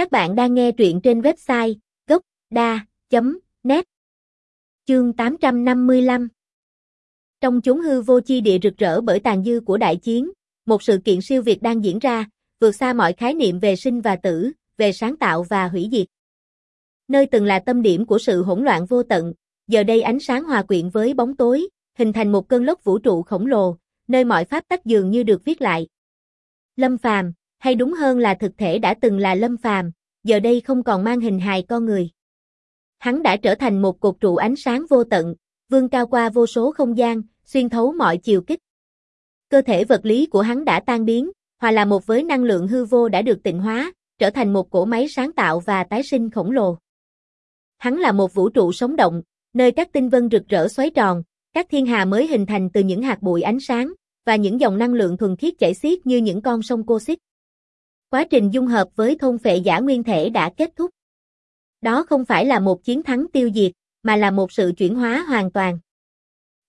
Các bạn đang nghe truyện trên website gốc.da.net Chương 855 Trong chốn hư vô chi địa rực rỡ bởi tàn dư của đại chiến, một sự kiện siêu việt đang diễn ra, vượt xa mọi khái niệm về sinh và tử, về sáng tạo và hủy diệt. Nơi từng là tâm điểm của sự hỗn loạn vô tận, giờ đây ánh sáng hòa quyện với bóng tối, hình thành một cơn lốc vũ trụ khổng lồ, nơi mọi pháp tắc dường như được viết lại. Lâm Phàm, hay đúng hơn là thực thể đã từng là Lâm Phàm, giờ đây không còn mang hình hài con người. Hắn đã trở thành một cột trụ ánh sáng vô tận, vươn cao qua vô số không gian, xuyên thấu mọi chiều kích. Cơ thể vật lý của hắn đã tan biến, hòa là một với năng lượng hư vô đã được tịnh hóa, trở thành một cỗ máy sáng tạo và tái sinh khổng lồ. Hắn là một vũ trụ sống động, nơi các tinh vân rực rỡ xoáy tròn, các thiên hà mới hình thành từ những hạt bụi ánh sáng, và những dòng năng lượng thuần khiết chảy xiết như những con sông cô xích. Quá trình dung hợp với thôn phệ giả nguyên thể đã kết thúc. Đó không phải là một chiến thắng tiêu diệt, mà là một sự chuyển hóa hoàn toàn.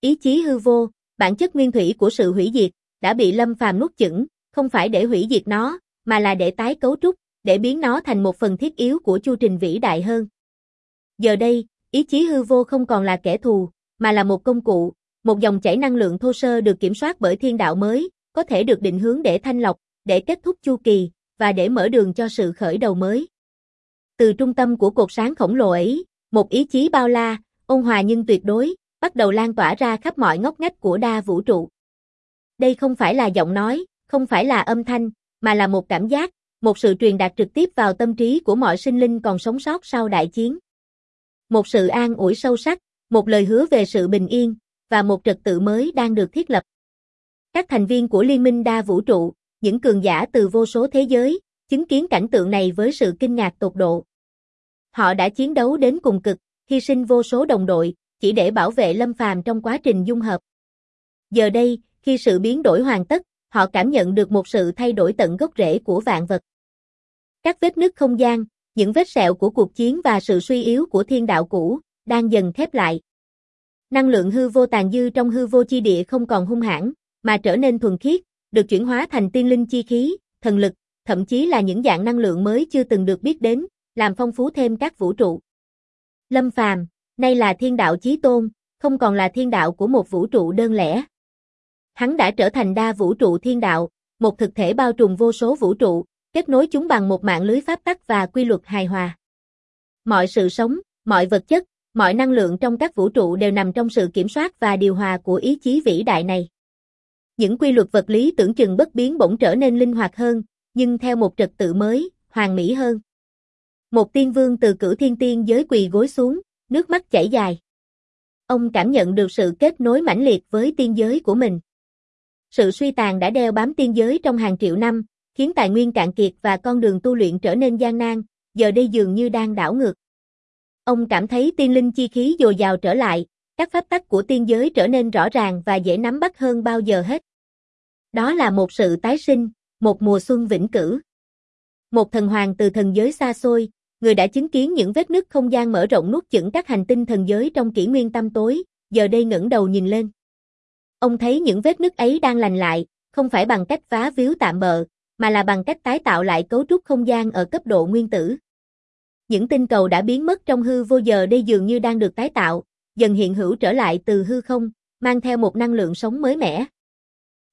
Ý chí hư vô, bản chất nguyên thủy của sự hủy diệt, đã bị Lâm Phàm nuốt chửng, không phải để hủy diệt nó, mà là để tái cấu trúc, để biến nó thành một phần thiết yếu của chu trình vĩ đại hơn. Giờ đây, ý chí hư vô không còn là kẻ thù, mà là một công cụ, một dòng chảy năng lượng thô sơ được kiểm soát bởi thiên đạo mới, có thể được định hướng để thanh lọc, để kết thúc chu kỳ, và để mở đường cho sự khởi đầu mới. Từ trung tâm của cột sáng khổng lồ ấy, một ý chí bao la, ôn hòa nhưng tuyệt đối, bắt đầu lan tỏa ra khắp mọi ngóc ngách của đa vũ trụ. Đây không phải là giọng nói, không phải là âm thanh, mà là một cảm giác, một sự truyền đạt trực tiếp vào tâm trí của mọi sinh linh còn sống sót sau đại chiến. Một sự an ủi sâu sắc, một lời hứa về sự bình yên, và một trật tự mới đang được thiết lập. Các thành viên của Liên minh đa vũ trụ, những cường giả từ vô số thế giới, chứng kiến cảnh tượng này với sự kinh ngạc tột độ. Họ đã chiến đấu đến cùng cực, hy sinh vô số đồng đội, chỉ để bảo vệ Lâm Phàm trong quá trình dung hợp. Giờ đây, khi sự biến đổi hoàn tất, họ cảm nhận được một sự thay đổi tận gốc rễ của vạn vật. Các vết nứt không gian, những vết sẹo của cuộc chiến và sự suy yếu của thiên đạo cũ, đang dần khép lại. Năng lượng hư vô tàn dư trong hư vô chi địa không còn hung hãn, mà trở nên thuần khiết, được chuyển hóa thành tiên linh chi khí, thần lực, thậm chí là những dạng năng lượng mới chưa từng được biết đến, làm phong phú thêm các vũ trụ. Lâm Phàm, nay là thiên đạo chí tôn, không còn là thiên đạo của một vũ trụ đơn lẻ. Hắn đã trở thành đa vũ trụ thiên đạo, một thực thể bao trùm vô số vũ trụ, kết nối chúng bằng một mạng lưới pháp tắc và quy luật hài hòa. Mọi sự sống, mọi vật chất, mọi năng lượng trong các vũ trụ đều nằm trong sự kiểm soát và điều hòa của ý chí vĩ đại này. Những quy luật vật lý tưởng chừng bất biến bỗng trở nên linh hoạt hơn, nhưng theo một trật tự mới, hoàn mỹ hơn. Một tiên vương từ cửu thiên tiên giới quỳ gối xuống, nước mắt chảy dài. Ông cảm nhận được sự kết nối mãnh liệt với tiên giới của mình. Sự suy tàn đã đeo bám tiên giới trong hàng triệu năm, khiến tài nguyên cạn kiệt và con đường tu luyện trở nên gian nan, giờ đây dường như đang đảo ngược. Ông cảm thấy tiên linh chi khí dồi dào trở lại, các pháp tắc của tiên giới trở nên rõ ràng và dễ nắm bắt hơn bao giờ hết. Đó là một sự tái sinh, một mùa xuân vĩnh cửu. Một thần hoàng từ thần giới xa xôi, người đã chứng kiến những vết nứt không gian mở rộng nuốt chửng các hành tinh thần giới trong kỷ nguyên tâm tối, giờ đây ngẩng đầu nhìn lên. Ông thấy những vết nứt ấy đang lành lại, không phải bằng cách phá víu tạm bợ, mà là bằng cách tái tạo lại cấu trúc không gian ở cấp độ nguyên tử. Những tinh cầu đã biến mất trong hư vô giờ đây dường như đang được tái tạo, dần hiện hữu trở lại từ hư không, mang theo một năng lượng sống mới mẻ.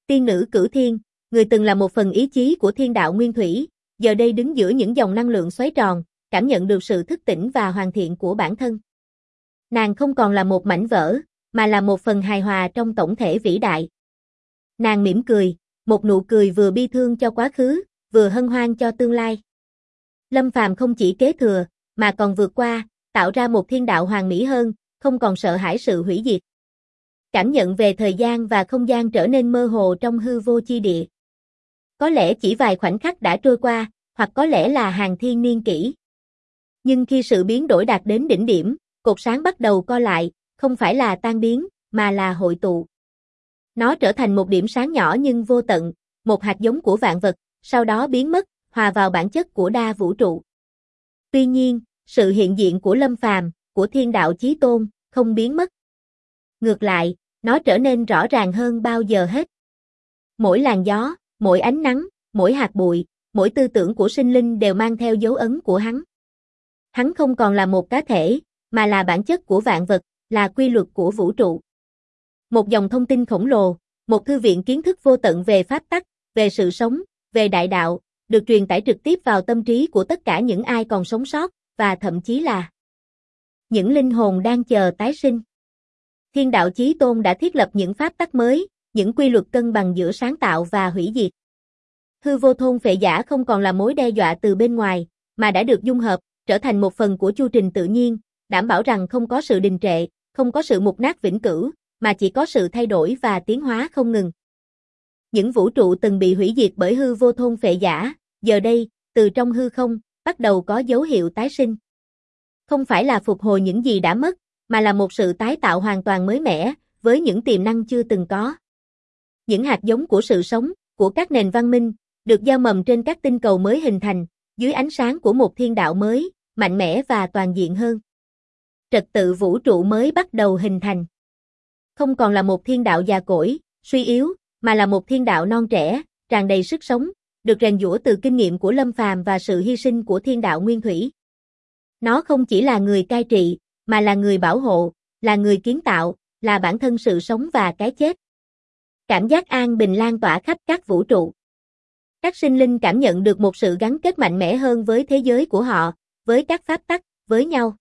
Tiên nữ cử thiên, người từng là một phần ý chí của thiên đạo nguyên thủy, giờ đây đứng giữa những dòng năng lượng xoáy tròn, cảm nhận được sự thức tỉnh và hoàn thiện của bản thân. Nàng không còn là một mảnh vỡ, mà là một phần hài hòa trong tổng thể vĩ đại. Nàng mỉm cười, một nụ cười vừa bi thương cho quá khứ, vừa hân hoan cho tương lai. Lâm Phàm không chỉ kế thừa, mà còn vượt qua, tạo ra một thiên đạo hoàn mỹ hơn, không còn sợ hãi sự hủy diệt. Cảm nhận về thời gian và không gian trở nên mơ hồ trong hư vô chi địa. Có lẽ chỉ vài khoảnh khắc đã trôi qua, hoặc có lẽ là hàng thiên niên kỷ. Nhưng khi sự biến đổi đạt đến đỉnh điểm, cột sáng bắt đầu co lại, không phải là tan biến, mà là hội tụ. Nó trở thành một điểm sáng nhỏ nhưng vô tận, một hạt giống của vạn vật, sau đó biến mất, hòa vào bản chất của đa vũ trụ. Tuy nhiên, sự hiện diện của Lâm Phàm, của Thiên Đạo Chí Tôn, không biến mất. Ngược lại, nó trở nên rõ ràng hơn bao giờ hết. Mỗi làn gió, mỗi ánh nắng, mỗi hạt bụi, mỗi tư tưởng của sinh linh đều mang theo dấu ấn của hắn. Hắn không còn là một cá thể, mà là bản chất của vạn vật, là quy luật của vũ trụ. Một dòng thông tin khổng lồ, một thư viện kiến thức vô tận về pháp tắc, về sự sống, về đại đạo, được truyền tải trực tiếp vào tâm trí của tất cả những ai còn sống sót, và thậm chí là những linh hồn đang chờ tái sinh. Thiên đạo chí tôn đã thiết lập những pháp tắc mới, những quy luật cân bằng giữa sáng tạo và hủy diệt. Hư vô thôn phệ giả không còn là mối đe dọa từ bên ngoài, mà đã được dung hợp, trở thành một phần của chu trình tự nhiên, đảm bảo rằng không có sự đình trệ, không có sự mục nát vĩnh cửu, mà chỉ có sự thay đổi và tiến hóa không ngừng. Những vũ trụ từng bị hủy diệt bởi hư vô thôn phệ giả, giờ đây, từ trong hư không, bắt đầu có dấu hiệu tái sinh. Không phải là phục hồi những gì đã mất, mà là một sự tái tạo hoàn toàn mới mẻ, với những tiềm năng chưa từng có. Những hạt giống của sự sống, của các nền văn minh, được gieo mầm trên các tinh cầu mới hình thành, dưới ánh sáng của một thiên đạo mới, mạnh mẽ và toàn diện hơn. Trật tự vũ trụ mới bắt đầu hình thành. Không còn là một thiên đạo già cỗi, suy yếu, mà là một thiên đạo non trẻ, tràn đầy sức sống, được rèn giũa từ kinh nghiệm của Lâm Phàm và sự hy sinh của thiên đạo nguyên thủy. Nó không chỉ là người cai trị, mà là người bảo hộ, là người kiến tạo, là bản thân sự sống và cái chết. Cảm giác an bình lan tỏa khắp các vũ trụ. Các sinh linh cảm nhận được một sự gắn kết mạnh mẽ hơn với thế giới của họ, với các pháp tắc, với nhau.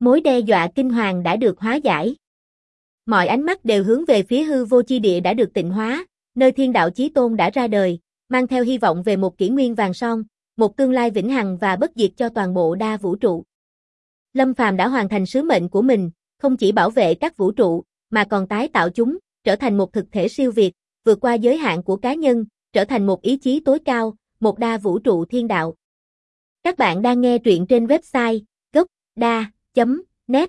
Mối đe dọa kinh hoàng đã được hóa giải. Mọi ánh mắt đều hướng về phía hư vô chi địa đã được tịnh hóa, nơi thiên đạo chí tôn đã ra đời, mang theo hy vọng về một kỷ nguyên vàng son, một tương lai vĩnh hằng và bất diệt cho toàn bộ đa vũ trụ. Lâm Phàm đã hoàn thành sứ mệnh của mình, không chỉ bảo vệ các vũ trụ, mà còn tái tạo chúng, trở thành một thực thể siêu việt, vượt qua giới hạn của cá nhân, trở thành một ý chí tối cao, một đa vũ trụ thiên đạo. Các bạn đang nghe truyện trên website gocda.net